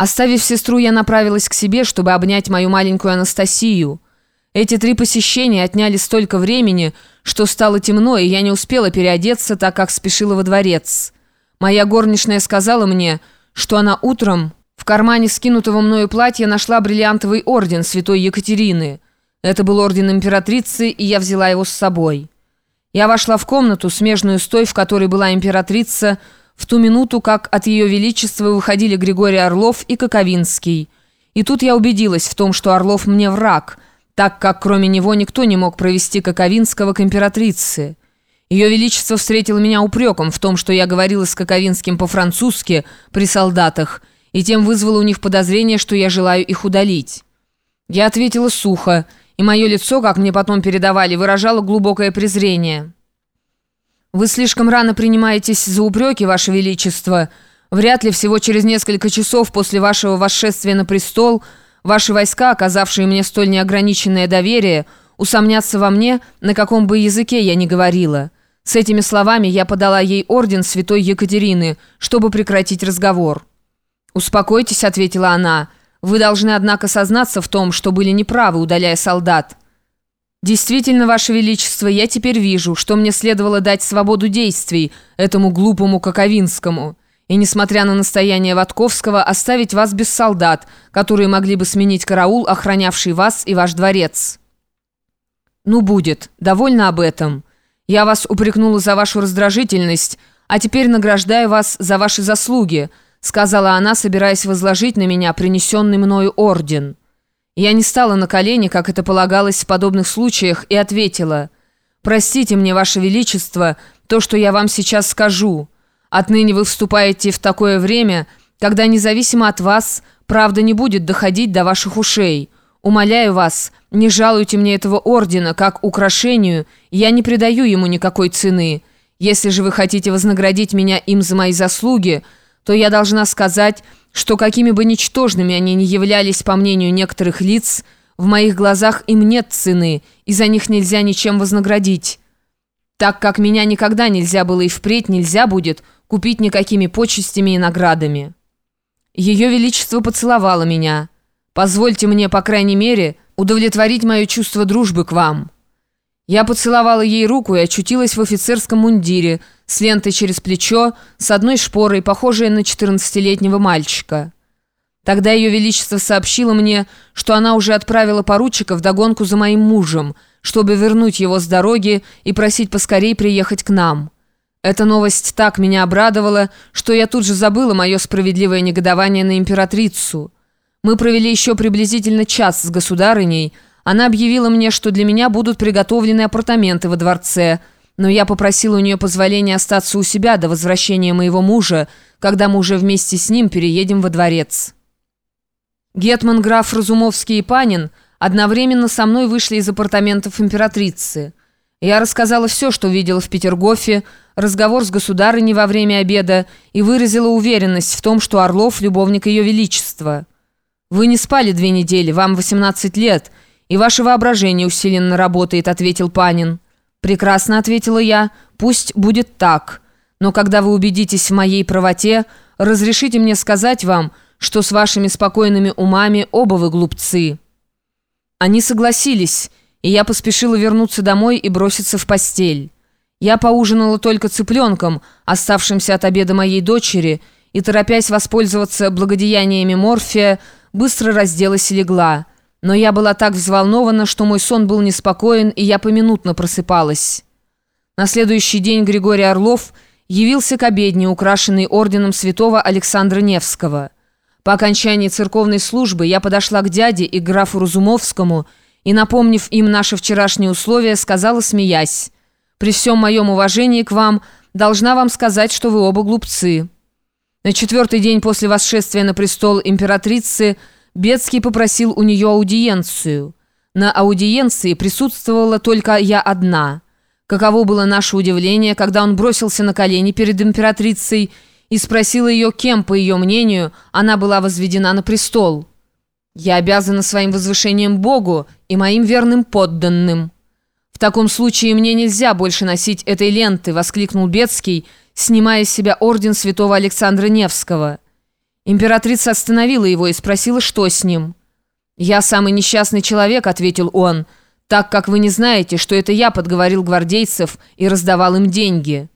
Оставив сестру, я направилась к себе, чтобы обнять мою маленькую Анастасию. Эти три посещения отняли столько времени, что стало темно, и я не успела переодеться, так как спешила во дворец. Моя горничная сказала мне, что она утром в кармане скинутого мною платья нашла бриллиантовый орден святой Екатерины. Это был орден императрицы, и я взяла его с собой. Я вошла в комнату, смежную с той, в которой была императрица, в ту минуту, как от ее величества выходили Григорий Орлов и Коковинский. И тут я убедилась в том, что Орлов мне враг, так как кроме него никто не мог провести Коковинского к императрице. Ее величество встретило меня упреком в том, что я говорила с Коковинским по-французски при солдатах, и тем вызвало у них подозрение, что я желаю их удалить. Я ответила сухо, и мое лицо, как мне потом передавали, выражало глубокое презрение». «Вы слишком рано принимаетесь за упреки, Ваше Величество. Вряд ли всего через несколько часов после вашего восшествия на престол ваши войска, оказавшие мне столь неограниченное доверие, усомнятся во мне, на каком бы языке я ни говорила». С этими словами я подала ей орден святой Екатерины, чтобы прекратить разговор. «Успокойтесь», — ответила она, — «вы должны, однако, сознаться в том, что были неправы, удаляя солдат». «Действительно, Ваше Величество, я теперь вижу, что мне следовало дать свободу действий этому глупому Коковинскому, и, несмотря на настояние Ватковского, оставить вас без солдат, которые могли бы сменить караул, охранявший вас и ваш дворец». «Ну, будет. Довольно об этом. Я вас упрекнула за вашу раздражительность, а теперь награждаю вас за ваши заслуги», сказала она, собираясь возложить на меня принесенный мною орден. Я не стала на колени, как это полагалось в подобных случаях, и ответила, «Простите мне, Ваше Величество, то, что я вам сейчас скажу. Отныне вы вступаете в такое время, когда независимо от вас, правда не будет доходить до ваших ушей. Умоляю вас, не жалуйте мне этого ордена, как украшению, я не придаю ему никакой цены. Если же вы хотите вознаградить меня им за мои заслуги, то я должна сказать, что какими бы ничтожными они ни являлись, по мнению некоторых лиц, в моих глазах им нет цены, и за них нельзя ничем вознаградить. Так как меня никогда нельзя было и впредь нельзя будет купить никакими почестями и наградами. Ее Величество поцеловало меня. Позвольте мне, по крайней мере, удовлетворить мое чувство дружбы к вам». Я поцеловала ей руку и очутилась в офицерском мундире, с лентой через плечо, с одной шпорой, похожей на 14-летнего мальчика. Тогда Ее Величество сообщило мне, что она уже отправила поручика в догонку за моим мужем, чтобы вернуть его с дороги и просить поскорей приехать к нам. Эта новость так меня обрадовала, что я тут же забыла мое справедливое негодование на императрицу. Мы провели еще приблизительно час с государыней, она объявила мне, что для меня будут приготовлены апартаменты во дворце, но я попросила у нее позволения остаться у себя до возвращения моего мужа, когда мы уже вместе с ним переедем во дворец. Гетман граф Разумовский и Панин одновременно со мной вышли из апартаментов императрицы. Я рассказала все, что видела в Петергофе, разговор с государыней во время обеда и выразила уверенность в том, что Орлов – любовник ее величества. «Вы не спали две недели, вам 18 лет», «И ваше воображение усиленно работает», — ответил Панин. «Прекрасно», — ответила я, — «пусть будет так. Но когда вы убедитесь в моей правоте, разрешите мне сказать вам, что с вашими спокойными умами оба вы глупцы». Они согласились, и я поспешила вернуться домой и броситься в постель. Я поужинала только цыпленком, оставшимся от обеда моей дочери, и, торопясь воспользоваться благодеяниями морфия, быстро разделась и легла. Но я была так взволнована, что мой сон был неспокоен, и я поминутно просыпалась. На следующий день Григорий Орлов явился к обедне, украшенный орденом святого Александра Невского. По окончании церковной службы я подошла к дяде и графу Разумовскому и, напомнив им наши вчерашние условия, сказала, смеясь, «При всем моем уважении к вам должна вам сказать, что вы оба глупцы». На четвертый день после восшествия на престол императрицы – Бецкий попросил у нее аудиенцию. На аудиенции присутствовала только я одна. Каково было наше удивление, когда он бросился на колени перед императрицей и спросил ее, кем, по ее мнению, она была возведена на престол. «Я обязана своим возвышением Богу и моим верным подданным». «В таком случае мне нельзя больше носить этой ленты», — воскликнул Бецкий, снимая с себя орден святого Александра Невского. Императрица остановила его и спросила, что с ним. «Я самый несчастный человек», — ответил он, «так как вы не знаете, что это я подговорил гвардейцев и раздавал им деньги».